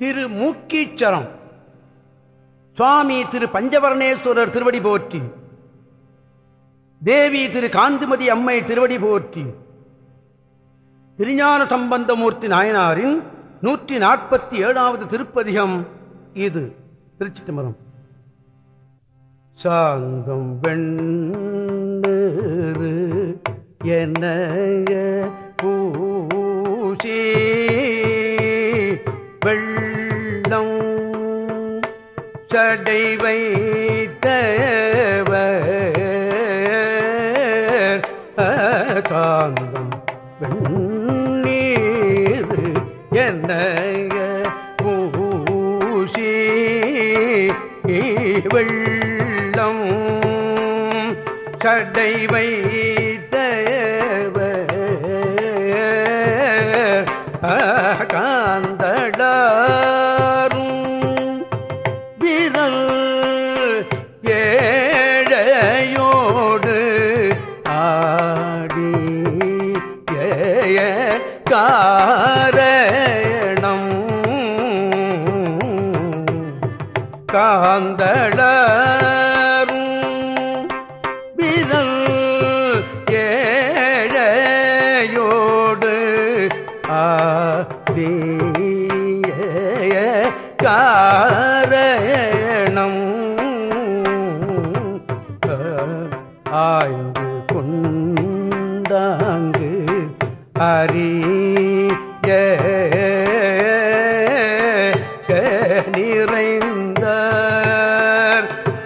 திரு மூக்கீச்சரம் சுவாமி திரு பஞ்சவர்ணேஸ்வரர் திருவடி போற்றி. தேவி திரு காந்திமதி அம்மை திருவடி போற்றி. திருஞான சம்பந்தமூர்த்தி நாயனாரின் நூற்றி நாற்பத்தி ஏழாவது திருப்பதிகம் இது. திருச்சி திமரம் சாந்தம் வெண்ணு என்ன படை வைத்தவர். காந்தம் வெண்ணீர் என்ன பூசி வெள்ளம். சடை வைத்தவர். காந்தளரும்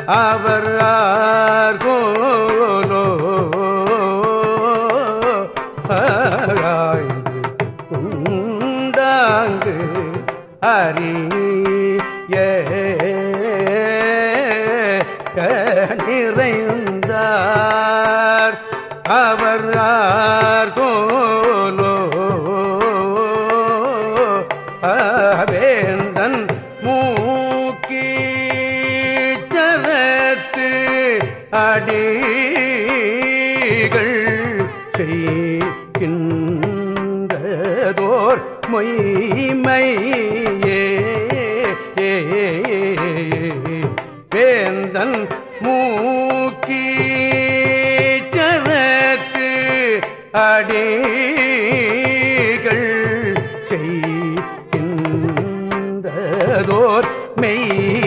அவர் ஆர்கோலோ. ஆய்ந்து கொண்டாங்கு நிறைந்தார் அவர் ஆர்கோலோ. மொய்மையே வேந்தன் மூக்கீச்சரத்து அடிகள் செய்தோர் மெய்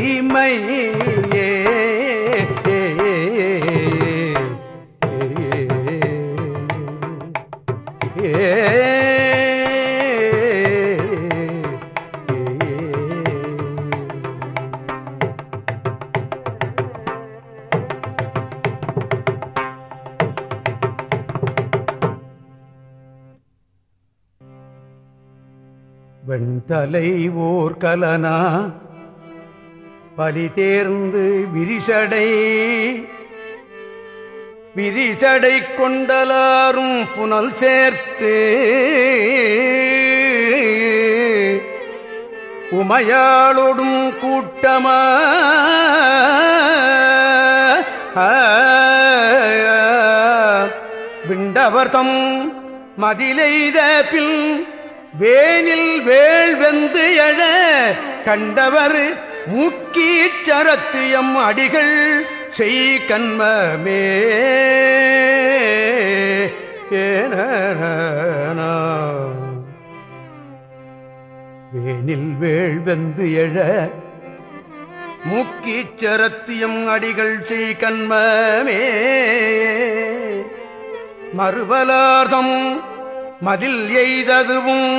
தலை ஓர் கலனா பலி தேர்ந்து விரிசடை. விரிசடை கொண்டலாரும் புனல் சேர்த்து. உமையாளொடும் கூட்டமா? விண்டவர்தம் மதிலெய்த பின் வேனில் வேள் வெந்து எழ கண்டவர் மூக்கீச்சரத்தியம் அடிகள் செய் கண்மமே. ஏன வேனில் வேள் வெந்து எழ மூக்கீச்சரத்தியம் அடிகள் செய் கண்மமே. மறுபலார்த்தம் மதில் எய்ததுவும்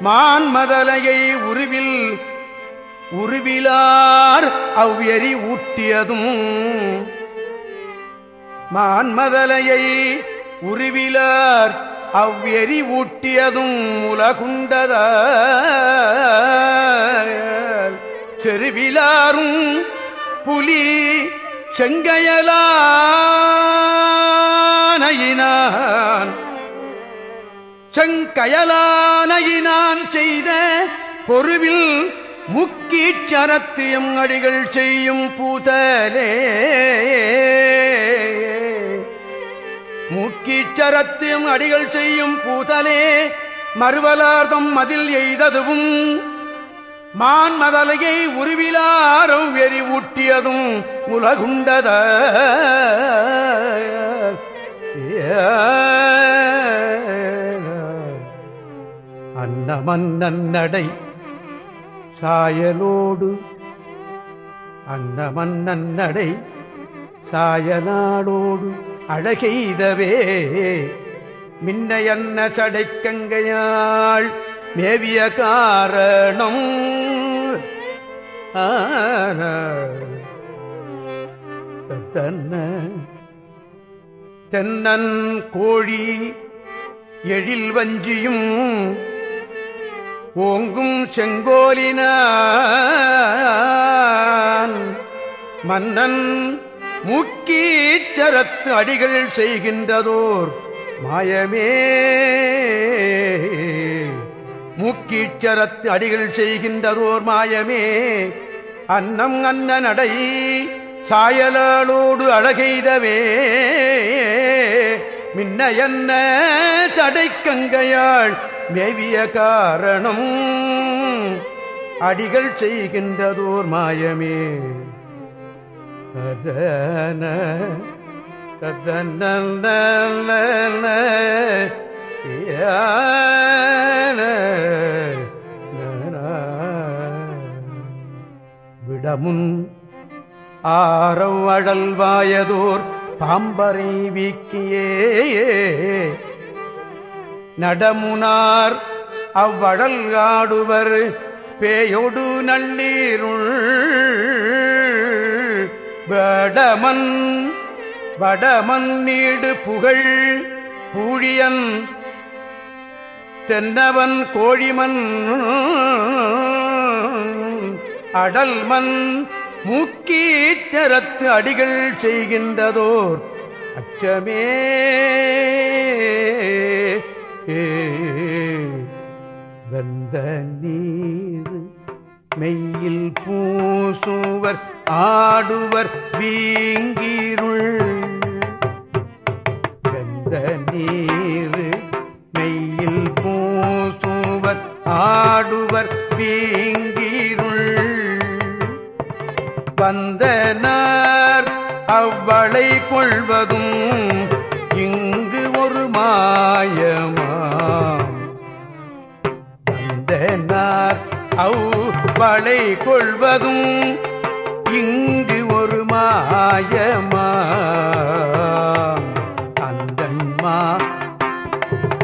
மான் மதலையை உருவில் உருவிலார் அவ்வெறி ஊட்டியதும். மான்மதலையை உருவிலார் அவ்வெறி ஊட்டியதும் உலகுண்டத செருவிலாரும் புலி செங்கையலானையினான் செங்கயலானையினான் செய்த பொருவில் முக்கீச்சரத்தியம் அடிகள் செய்யும் பூதலே. முக்கீச்சரத்தியம் அடிகள் செய்யும் பூதலே. மறுவலார்தம் மதில் எய்ததுவும் மான் மதலையை உருவிலாரம் வெறி ஊட்டியதும் உலகுண்டத. ஏ அன்னமன்னன் நடை. சாயலோடு அன்னமன்னன் நடை. சாயநாடோடு அழகெய்தவே. மின்னையன்ன சடைக்கங்கையாள் மேவிய காரணம். தன்ன தென்னன் கோழி எழில் வஞ்சியும் ஓங்கும் செங்கோலினான். மன்னன் முக்கீச்சரத்து அடிகள் செய்கின்றதோர் மாயமே. முக்கீச்சரத்து அடிகள் செய்கின்றதோர் மாயமே. அன்னம் அன்ன நடை சாயலாளோடு அழகெய்தவே. மின்ன என்ன சடைக்கங்கையாள் மேவிய காரணம்? அடிகள் செய்கின்றதோர் மாயமே. அதன விடமுன் ஆரவ் அழல் வாயதோர் பாம்பரை வீக்கியே நடமுனார் அவ்வடல் ஆடுவர் பேயொடு நள்ளீருள். வடமன் வடமன் நீடு புகழ் பூழியன் தென்னவன் கோழிமன் அடல்மன் முக்கீச்சரத்து அடிகள் செய்கின்றதோர் அச்சமே. வந்த நீர் மெய்யில் பூசுவர் ஆடுவர் வீங்கிருள். வந்த நீர் கொள்வதும் இங்கு ஒரு மாயமாம். வந்தனார் அவ்வளை கொள்வதும் இங்கு ஒரு மாயமாம். அந்தன்மா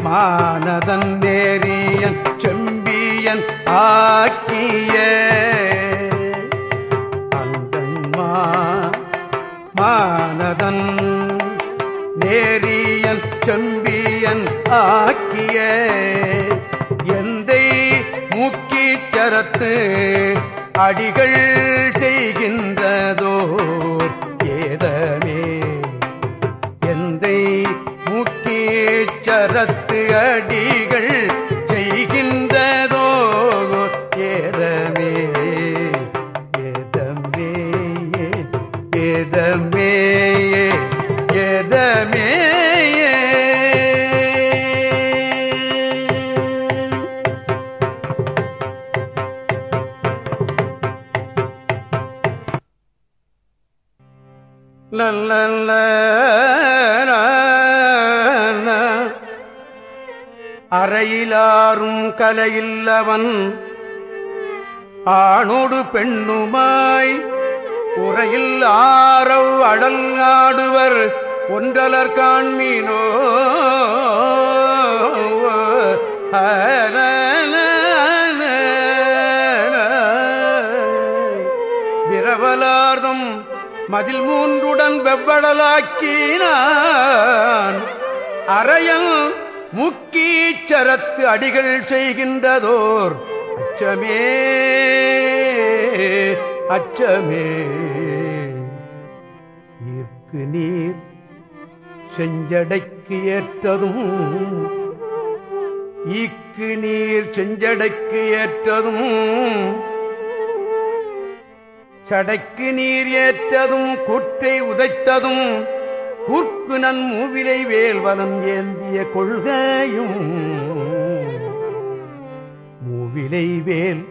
மானதன் நேரியன் செம்பியன் ஆக்கிய மானதன் நேரியன் செம்பியன் ஆக்கிய எந்தை முக்கீச்சரத்து அடிகள் செய்கின்றதோ ஏதமே. எந்தை முக்கீச்சரத்து அடிகள் அறையிலாரும் கலையில்லவன் ஆணோடு பெண்ணுமாய் உரையில் ஆரவ் அடல் ஆடுவர் ஒன்றலர் காண்மீனோ விரவலார்தம் மதில் மூன்றுடன் வெவ்வடலாக்கினான். அறையன் முக்கீச்சரத்து அடிகள் செய்கின்றதோர். அச்சமே அச்சமே. ஈர்க்கு நீர் செஞ்சடைக்கு ஏற்றதும் ஈக்கு நீர் செஞ்சடைக்கு ஏற்றதும் சடைக்கு நீர் ஏற்றதும் குற்றை உதைத்ததும் கூர்க்கு நன் மூவிலை வேல்வலம் ஏந்திய கொள்கையும். மூவிலை வேல்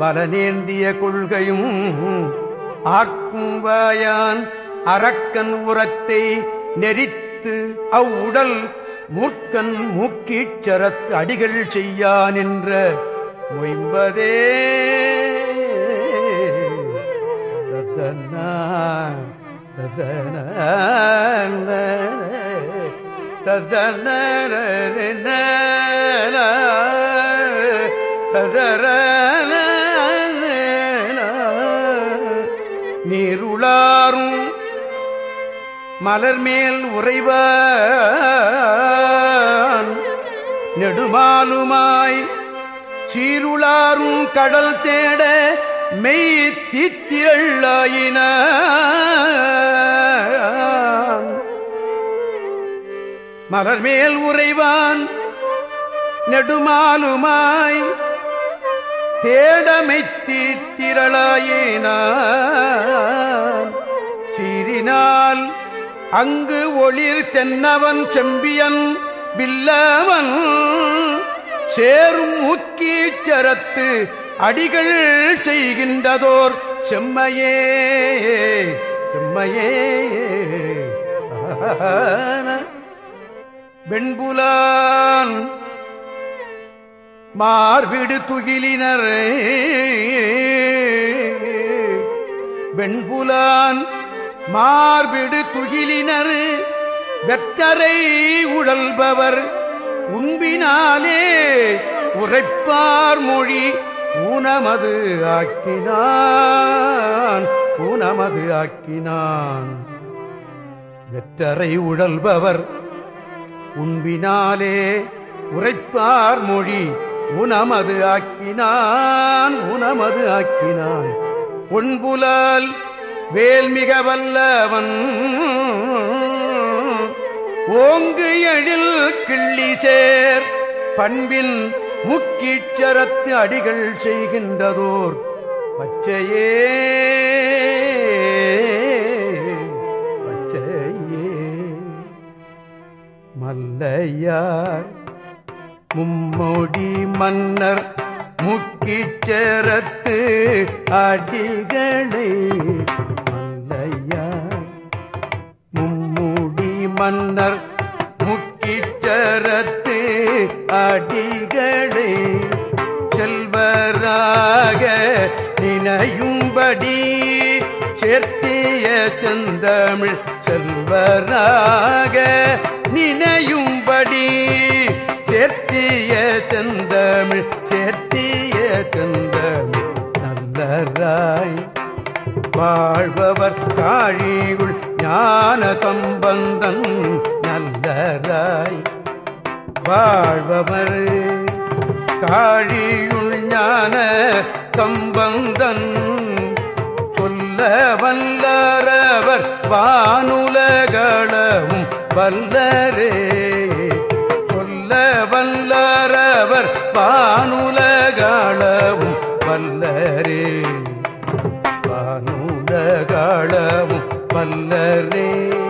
பலனேந்திய கொள்கையும் ஆக்கும் வாயான் அரக்கன் உரத்தை நெறித்து அவ்வுடல் மூர்க்கன் மூக்கீச்சரத் அடிகள் செய்யான் என்ற மொய்பதே ததன ததர நீருளாரும் மலர்மேல் உறைவான். நெடுமாலுமாய் சீருளாரும் கடல் தேட மெய் தித்தியள்ளாயின மலர்மேல் உறைவான். நெடுமாலுமாய் தேடமை தீத்திரளாயினான் சீரினால் அங்கு ஒளிர் தென்னவன் செம்பியன் வில்லவன். சேரும் முக்கீச்சரத்து அடிகள் செய்கின்றதோர் செம்மையே செம்மையே. வெண்புலான் மார்பிடு துகிலினர் வெண்புலான் மார்பிடு துகிலினர் வெற்றரை உழல்பவர் உண்பினாலே உரைப்பார் மொழி ஊனமது ஆக்கினான் ஊனமது ஆக்கினான். வெற்றரை உழல்பவர் உண்பினாலே உரைப்பார் மொழி. உனமது ஆக்கினான் உனமது ஆக்கினான். உண்புலால் வேல்மிக வல்லவன். ஓங்கு எழில் கிள்ளி சேர். பண்பின் முக்கீச்சரத்து அடிகள் செய்கின்றதோர். பச்சையே. பச்சையே மல்லையார் மும்மொடி மன்னர் முக்கிச்சரத்து அடிகளை மல்லையார் மும்முடி மன்னர் முக்கிச்சரத்து அடிகளை செல்வராக நினையும்படி சேர்த்திய செந்தமிழ் செல்வராக வினையும்படி சேர்த்திய செந்தமிழ் சேர்த்திய செந்தமிழ் நல்லராய் வாழ்பவர் காழியுள் ஞான கம்பந்தன் நல்லராய் வாழ்பவர் காழியுள் ஞான கம்பந்தன் சொல்ல வல்லரவர் வானுலகளவும் வல்லரே. சொல்ல வல்லரவர் வானுலகளவும் வல்லரே. வானுலகளவும் வல்லரே.